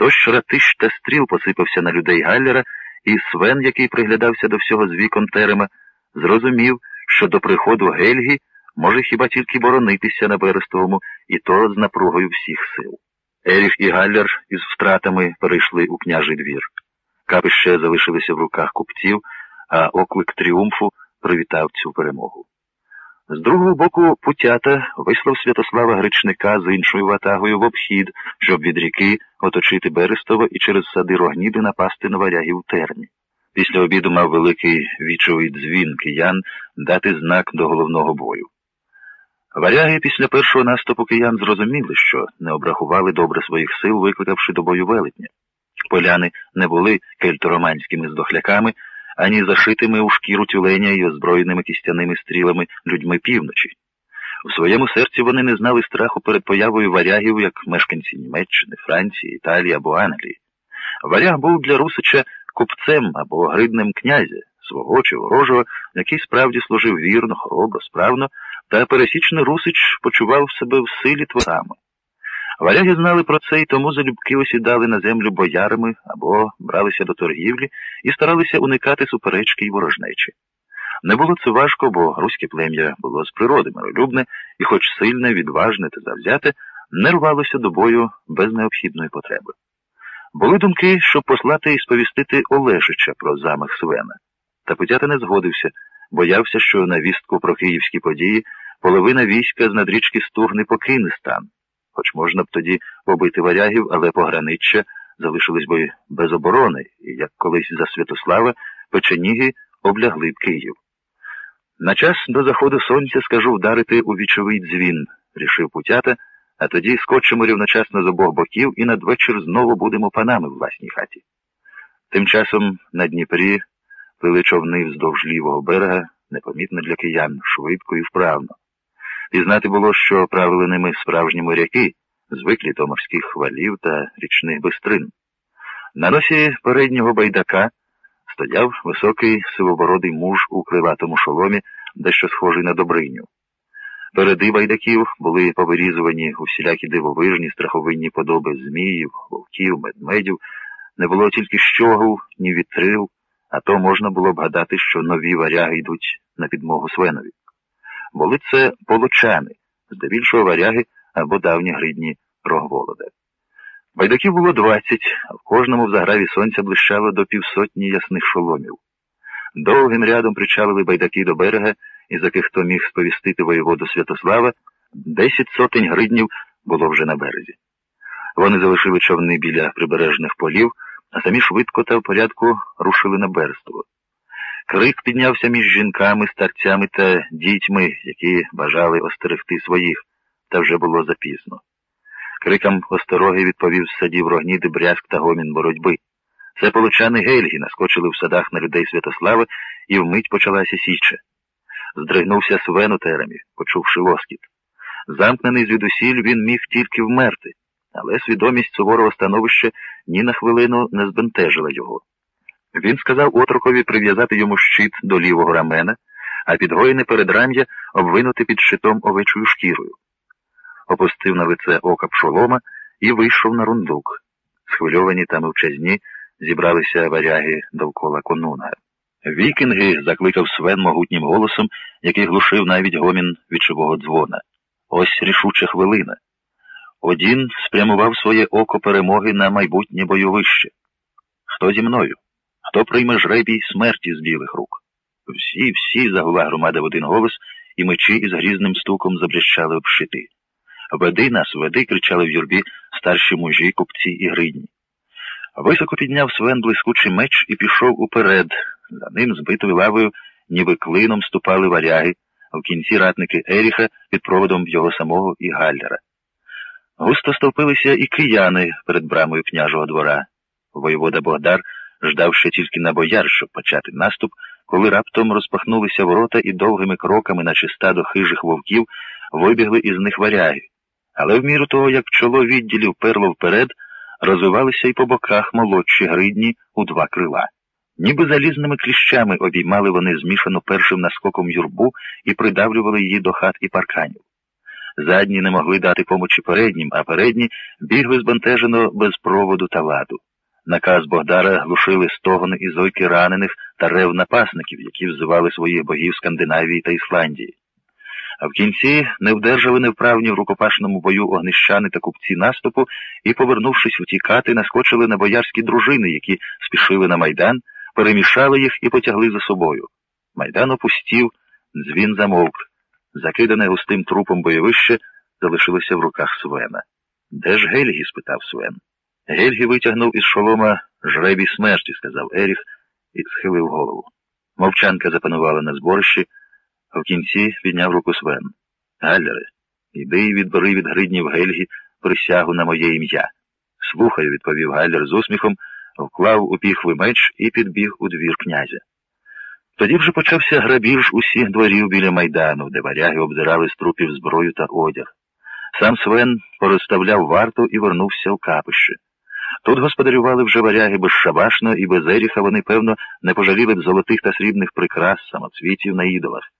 Дощ ратищ та стріл посипався на людей Галлера, і Свен, який приглядався до всього з вікон терема, зрозумів, що до приходу Гельгі може хіба тільки боронитися на Берестовому, і то з напругою всіх сил. Еріх і Галлер із втратами перейшли у княжий двір. Капи ще залишилися в руках купців, а оклик тріумфу привітав цю перемогу. З другого боку, путята вислав Святослава Гречника з іншою ватагою в обхід, щоб від ріки оточити Берестово і через сади Рогніди напасти на варягів терні. Після обіду мав великий вічовий дзвін киян дати знак до головного бою. Варяги після першого наступу киян зрозуміли, що не обрахували добре своїх сил, викликавши до бою велетня. Поляни не були кельтороманськими здохляками, ані зашитими у шкіру тюленя і озброєними кістяними стрілами людьми півночі. У своєму серці вони не знали страху перед появою варягів, як мешканці Німеччини, Франції, Італії або Англії. Варяг був для Русича купцем або гридним князя, свого чи ворожого, який справді служив вірно, хоробро, справно, та пересічний Русич почував себе в силі творами. Варяги знали про це і тому залюбки осідали на землю боярами або бралися до торгівлі і старалися уникати суперечки й ворожнечі. Не було це важко, бо руське плем'я було з природи миролюбне і, хоч сильне, відважне та завзяте, не рвалося до бою без необхідної потреби. Були думки, щоб послати і сповістити Олешича про замах Свена. Та Петята не згодився, боявся, що на вістку про київські події половина війська з надрічки Стугни покине стан хоч можна б тоді побити варягів, але пограниччя залишились би без оборони, і, як колись за Святослава, печеніги облягли б Київ. На час до заходу сонця скажу вдарити у вічовий дзвін, рішив путята, а тоді скочимо рівночасно з обох боків і надвечір знову будемо панами в власній хаті. Тим часом на Дніпрі плили човни вздовж лівого берега, непомітно для киян, швидко і вправно. Пізнати було, що правили ними справжні моряки, звиклі до морських хвалів та річних бистрин. На носі переднього байдака стояв високий сивобородий муж у криватому шоломі, дещо схожий на добриню. Переди байдаків були повирізувані усілякі дивовижні, страховинні подоби зміїв, вовків, медмедів, не було тільки щогу, ні вітрил, а то можна було б гадати, що нові варяги йдуть на підмогу Свенові. Були це полочани, здебільшого варяги або давні гридні Рогволода. Байдаків було двадцять, а в кожному в заграві сонця блищало до півсотні ясних шоломів. Довгим рядом причалили байдаки до берега, із яких хто міг сповістити воєводу Святослава, десять сотень гриднів було вже на березі. Вони залишили човни біля прибережних полів, а самі швидко та в порядку рушили на берство. Крик піднявся між жінками, старцями та дітьми, які бажали остерегти своїх, та вже було запізно. Крикам остороги відповів з садів рогніди брязк та гомін боротьби. Це получани гельги наскочили в садах на людей Святослави, і вмить почалася січа. Здригнувся Свен у теремі, почувши лоскіт. Замкнений звідусіль, він міг тільки вмерти, але свідомість суворого становища ні на хвилину не збентежила його. Він сказав отрокові прив'язати йому щит до лівого рамена, а підгоєне передрам'я обвинути під щитом овечою шкірою. Опустив на лице ока пшолома і вийшов на рундук. Схвильовані та мовчазні зібралися варяги довкола конунга. Вікінги закликав Свен могутнім голосом, який глушив навіть гомін вічового дзвона. Ось рішуча хвилина. Одін спрямував своє око перемоги на майбутнє бойовище. Хто зі мною? Хто прийме жребій смерті з білих рук? Всі, всі, загула громада в один голос, і мечі із грізним стуком забрящали об щити. Веди нас, веди, кричали в юрбі старші мужі, купці і гридні. Високо підняв Свен блискучий меч і пішов уперед. За ним, збитою лавою, ніби клином ступали варяги, в кінці ратники Еріха під проводом його самого і Галлера. Густо стовпилися і кияни перед брамою княжого двора. Воєвода Богдар ждав ще тільки на бояр, щоб почати наступ, коли раптом розпахнулися ворота і довгими кроками, наче стадо хижих вовків, вибігли із них варяги. Але в міру того, як чоло відділів перло вперед, розвивалися й по боках молодші гридні у два крила. Ніби залізними кліщами обіймали вони змішано першим наскоком юрбу і придавлювали її до хат і парканів. Задні не могли дати помочі переднім, а передні бігли збентежено без проводу та ладу. Наказ Богдара глушили стогони і зойки ранених та рев напасників, які взивали своїх богів Скандинавії та Ісландії. А в кінці не вдержали невправні в рукопашному бою огнищани та купці наступу і, повернувшись утікати, наскочили на боярські дружини, які спішили на майдан, перемішали їх і потягли за собою. Майдан опустів, дзвін замовк. Закидане густим трупом бойовище залишилося в руках Свена. Де ж Гельгі? спитав Свен. Гельгі витягнув із шолома жребій смерті, сказав Еріх і схилив голову. Мовчанка запанувала на зборищі, в кінці підняв руку Свен. Галлере, іди і відбери від гриднів Гельгі присягу на моє ім'я. Слухаю, відповів Галлер з усміхом, вклав у піхви меч і підбіг у двір князя. Тоді вже почався грабіж усіх дворів біля майдану, де варяги обдирали з трупів зброю та одяг. Сам Свен порозставляв варту і вернувся в капище. Тут господарювали вже варяги безшабашно і без еріха вони, певно, не пожаліли б золотих та срібних прикрас, самоцвітів на ідолах.